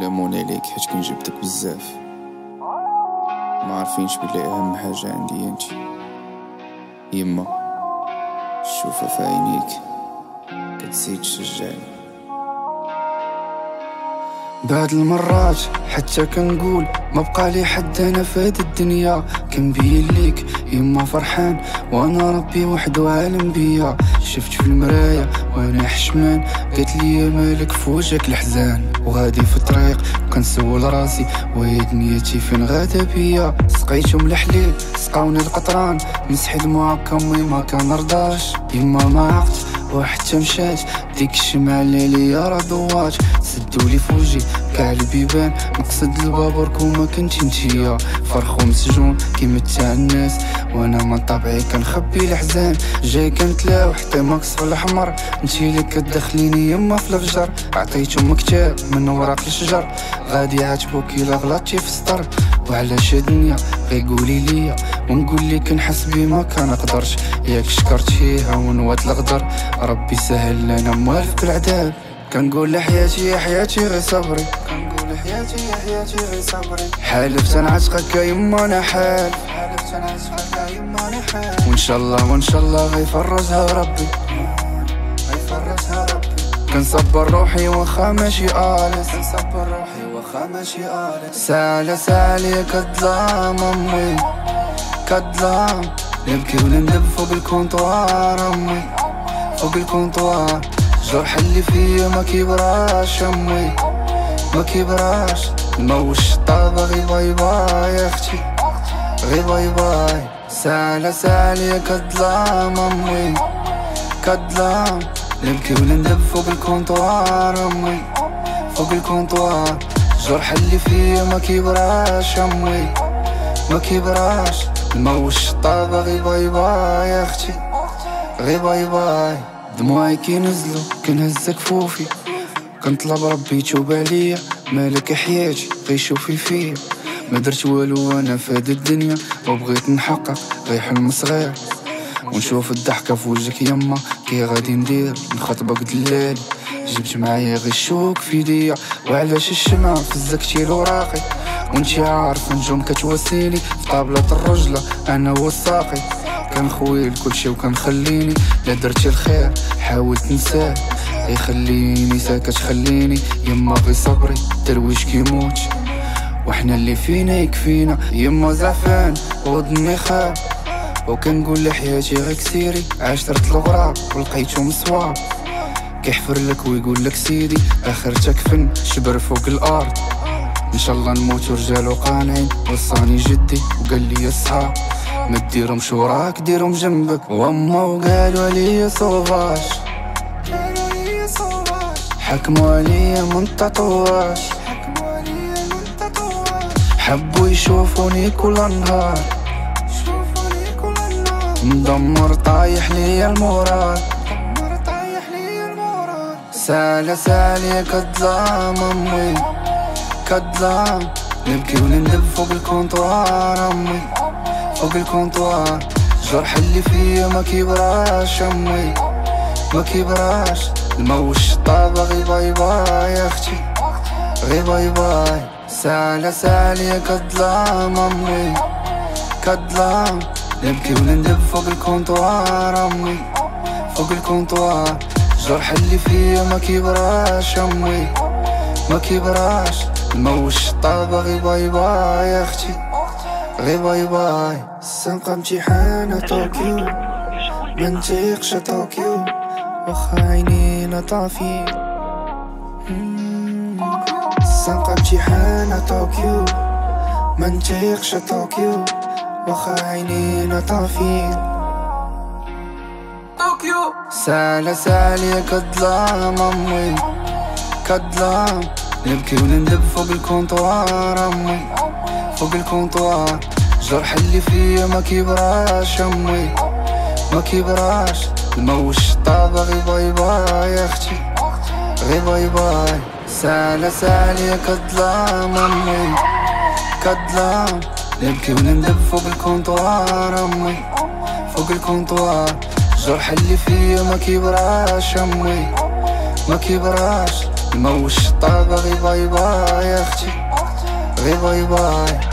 لامون عليك حيت كنجبدك بزاف. ما عارفينش بلي أهم حاجة عندي انتي يما شوفها في عينيك. كتزيد تشجعني بعد المرات حتى كنقول ما بقى لي حد أنا في هاد الدنيا. كنبين ليك يما فرحان وأنا ربي وحده عالم بيا. شفت في المرايا وأنا حشمان قالت لي مالك في وجهك الحزان. وغادي في الطريق. وكنسول راسي. وهي دنيتي فين غادا بيا. سقيتهم الحليل سقاوني القطران. مسحي دموعك امي ما كنرضاش. يما ما عقت وحتى مشات. ديك الشمعة اللي يا راه ضوات سدوا لي فوجي. كاع البيبان مقصد البابور كوما كنتي نتيا فرخ ومسجون كيما تاع الناس. وأنا من طبعي كنخبي الحزان. جاي كنتلاو حتى ماكس في الاحمر انتي اللي كتدخليني يما في الفجر. عطيتهم كتاب من وراق الشجر غادي عاتبوك إلا غلطتي في السطر. وعلاش الدنيا غيقولي ليا ونقول لك نحس بما كنقدرش ياك شكرت فيها ونوات الغدر. ربي سهل لنا موالف العذاب كنقول لحياتي يا حياتي غير صبري. كنقول حياتي يا حياتي غير صبري. حالف تنعشقك يا يما أنا حالف حالف تنعشقك يا يما أنا حالف وإن شاء الله وإن شاء الله غيفرجها ربي. غيفرجها ربي. كنصبر روحي واخا ماشي à l'aise. كنصبر روحي واخا ماشي à l'aise. سالة سالي كظلام امي كظلام نبكي ونندب فوق ال comptoir امي فوق ال comptoir جرح اللي فيا ما كيبراش أمي. ما كيبراش. الموش طابة غي bye bye أختي. غي bye bye. سالة سالي كظلام أمي. كظلام نبكي ونندب فوق ال comptoir أمي. فوق ال comptoir جرح اللي فيا ما كيبراش أمي. ما كيبراش. الموش طابة غي bye bye أختي. غي bye bye. دموعي كينزلو كنهز كفوفي كنطلب ربي يتوب عليا مالك حياتي غيشوفي فيا ما درت والو أنا في هاد الدنيا وبغيت نحقق غير حلم صغير ونشوف الضحكة في وجهك يما كي غادي ندير نخطبك دلالي جبت معايا غير الشوك في يديا وعلاش الشمع فزكتي الوراقي؟ وانتي عارف نجوم كتواسيني في طابلة الرجلة أنا هو كان خويل كلشي وكنخليني لا درتي الخير حاول تنساه يخليني ساكت خليني يما غي صبري درويش كيموت وحنا اللي فينا يكفينا يما زعفان. وضني خاب وكنقول لحياتي غير كسيري عشرة الغراب ولقيتهم صواب كيحفر لك ويقول لك سيدي اخرتك فن شبر فوق الأرض. إن شاء الله نموت رجال قانعين. وصاني جدي وقال لي الصحاب ما ديرهمش وراك ديرهم جنبك. وأما وقالوا لي صوفاج حكموا عليا من تطواش حبوا يشوفوني كل نهار. مدمر طايح لي المورال. سالة سالي كظلام أمي. كظلام نبكي ونندب فوق الكونطوار أمي. فوق الكونطوار جرح اللي فيا ما كيبراش أمي. ما كيبراش. الموش طابة غي bye bye أختي. غي bye bye. سالة سالي كظلام أمي. كظلام نبكي ونندب فوق ال comptoir أمي. فوق ال comptoir جرح اللي فيا ما كيبراش أمي. ما كيبراش. الموش طابة غي bye bye أختي. غي bye bye سنقى امتحان طوكيو. منطيقش طوكيو. واخا عينينا طافي. سنقى امتحان طوكيو. منطيقش طوكيو. واخا عينينا طافين طوكيو. سالة سالي كظلام امي كظلام نبكي ونندب فوق الكونطوار امي فوق الكونطوار جرح اللي فيا ما كيبراش أمي. ما كيبراش. الموش طابة غي bye bye أختي. غي bye bye. سالة سالي كظلام أمي. كظلام نبكي ونندب فوق ال comptoir أمي. فوق ال comptoir جرح اللي فيا ما كيبراش أمي. ما كيبراش. ما وش الطابة غي bye bye أختي. غي باي باي.